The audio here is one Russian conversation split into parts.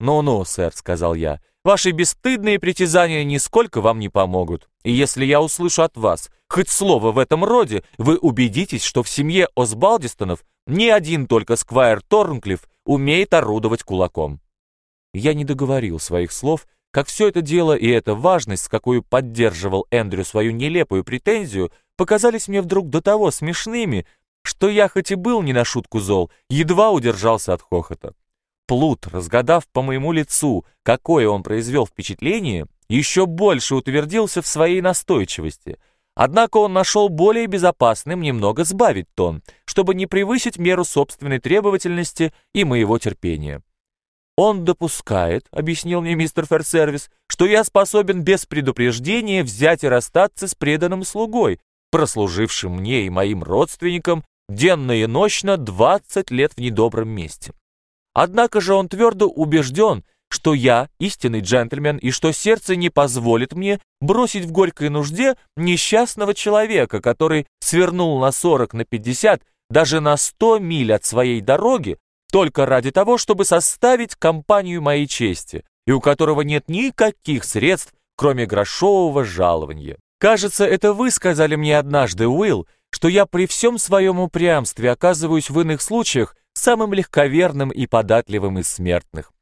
«Ну-ну, сэр», — сказал я, — «ваши бесстыдные притязания нисколько вам не помогут. И если я услышу от вас хоть слово в этом роде, вы убедитесь, что в семье Осбалдистонов ни один только Сквайр Торнклифф умеет орудовать кулаком». Я не договорил своих слов, как все это дело и эта важность, с какой поддерживал Эндрю свою нелепую претензию, показались мне вдруг до того смешными, что я хоть и был не на шутку зол, едва удержался от хохота. Плут, разгадав по моему лицу, какое он произвел впечатление, еще больше утвердился в своей настойчивости. Однако он нашел более безопасным немного сбавить тон, чтобы не превысить меру собственной требовательности и моего терпения. «Он допускает, — объяснил мне мистер Ферсервис, — что я способен без предупреждения взять и расстаться с преданным слугой, прослужившим мне и моим родственникам денно и ночно 20 лет в недобром месте. Однако же он твердо убежден, что я истинный джентльмен и что сердце не позволит мне бросить в горькой нужде несчастного человека, который свернул на 40, на 50, даже на 100 миль от своей дороги, только ради того, чтобы составить компанию моей чести, и у которого нет никаких средств, кроме грошового жалования. Кажется, это вы сказали мне однажды, Уилл, что я при всем своем упрямстве оказываюсь в иных случаях самым легковерным и податливым из смертных.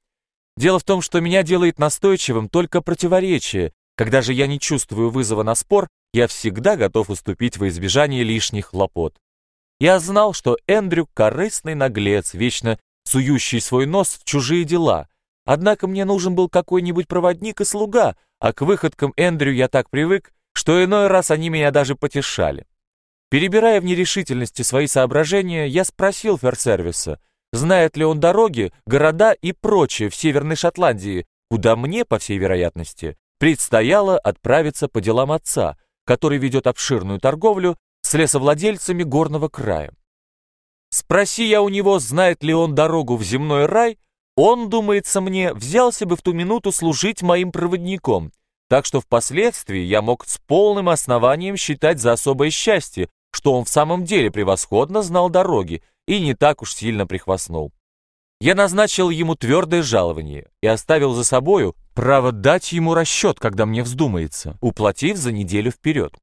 Дело в том, что меня делает настойчивым только противоречие. Когда же я не чувствую вызова на спор, я всегда готов уступить во избежание лишних хлопот. Я знал, что Эндрю — корыстный наглец, вечно сующий свой нос в чужие дела. Однако мне нужен был какой-нибудь проводник и слуга, а к выходкам Эндрю я так привык, что иной раз они меня даже потешали. Перебирая в нерешительности свои соображения, я спросил ферсервиса, знает ли он дороги, города и прочее в Северной Шотландии, куда мне, по всей вероятности, предстояло отправиться по делам отца, который ведет обширную торговлю с лесовладельцами горного края. Спроси я у него, знает ли он дорогу в земной рай, он, думается мне, взялся бы в ту минуту служить моим проводником, так что впоследствии я мог с полным основанием считать за особое счастье, что он в самом деле превосходно знал дороги и не так уж сильно прихвастнул. Я назначил ему твердое жалование и оставил за собою право дать ему расчет, когда мне вздумается, уплатив за неделю вперед.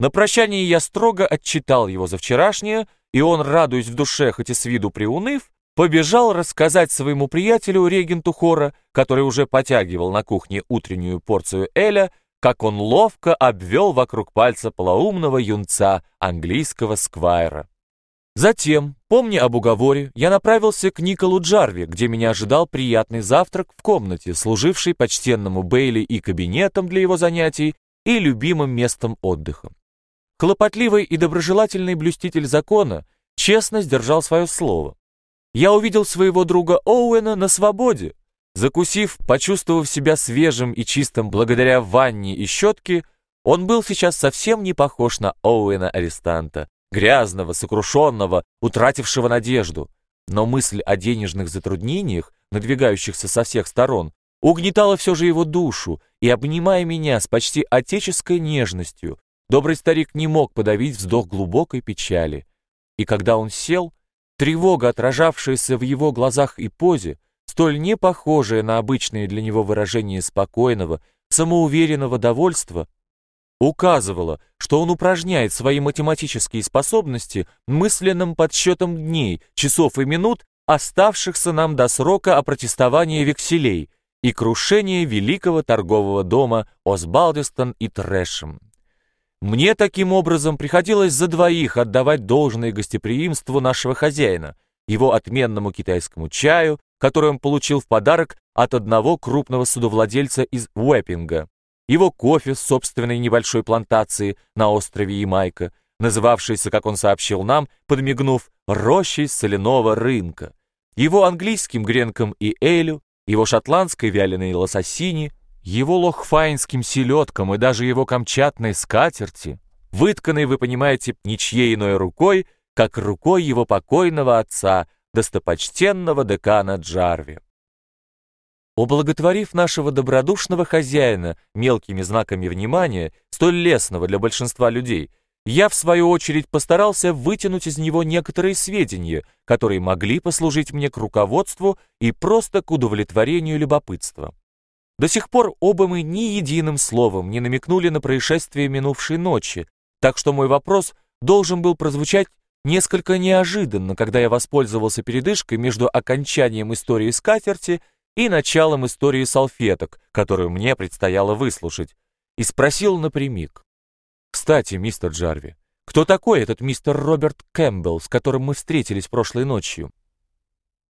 На прощание я строго отчитал его за вчерашнее, и он, радуясь в душе, хоть и с виду приуныв, побежал рассказать своему приятелю, регенту хора, который уже потягивал на кухне утреннюю порцию Эля, как он ловко обвел вокруг пальца полоумного юнца английского сквайра. Затем, помня об уговоре, я направился к Николу Джарви, где меня ожидал приятный завтрак в комнате, служившей почтенному Бейли и кабинетом для его занятий, и любимым местом отдыха. Хлопотливый и доброжелательный блюститель закона честно сдержал свое слово я увидел своего друга Оуэна на свободе. Закусив, почувствовав себя свежим и чистым благодаря ванне и щетке, он был сейчас совсем не похож на Оуэна-арестанта, грязного, сокрушенного, утратившего надежду. Но мысль о денежных затруднениях, надвигающихся со всех сторон, угнетала все же его душу, и, обнимая меня с почти отеческой нежностью, добрый старик не мог подавить вздох глубокой печали. И когда он сел, Тревога, отражавшаяся в его глазах и позе, столь не похожая на обычные для него выражения спокойного, самоуверенного довольства, указывала, что он упражняет свои математические способности мысленным подсчетом дней, часов и минут, оставшихся нам до срока опротестования векселей и крушения великого торгового дома Осбалдистон и Трэшем. Мне таким образом приходилось за двоих отдавать должное гостеприимству нашего хозяина, его отменному китайскому чаю, который он получил в подарок от одного крупного судовладельца из Уэппинга, его кофе с собственной небольшой плантации на острове Ямайка, называвшейся, как он сообщил нам, подмигнув, рощей соляного рынка, его английским гренком и элю, его шотландской вяленой лососини, его лохфайнским селедкам и даже его камчатной скатерти, вытканной, вы понимаете, ничьей иной рукой, как рукой его покойного отца, достопочтенного декана Джарви. Ублаготворив нашего добродушного хозяина мелкими знаками внимания, столь лестного для большинства людей, я, в свою очередь, постарался вытянуть из него некоторые сведения, которые могли послужить мне к руководству и просто к удовлетворению любопытства. До сих пор оба мы ни единым словом не намекнули на происшествие минувшей ночи, так что мой вопрос должен был прозвучать несколько неожиданно, когда я воспользовался передышкой между окончанием истории скатерти и началом истории салфеток, которую мне предстояло выслушать, и спросил напрямик. «Кстати, мистер Джарви, кто такой этот мистер Роберт Кэмпбелл, с которым мы встретились прошлой ночью?»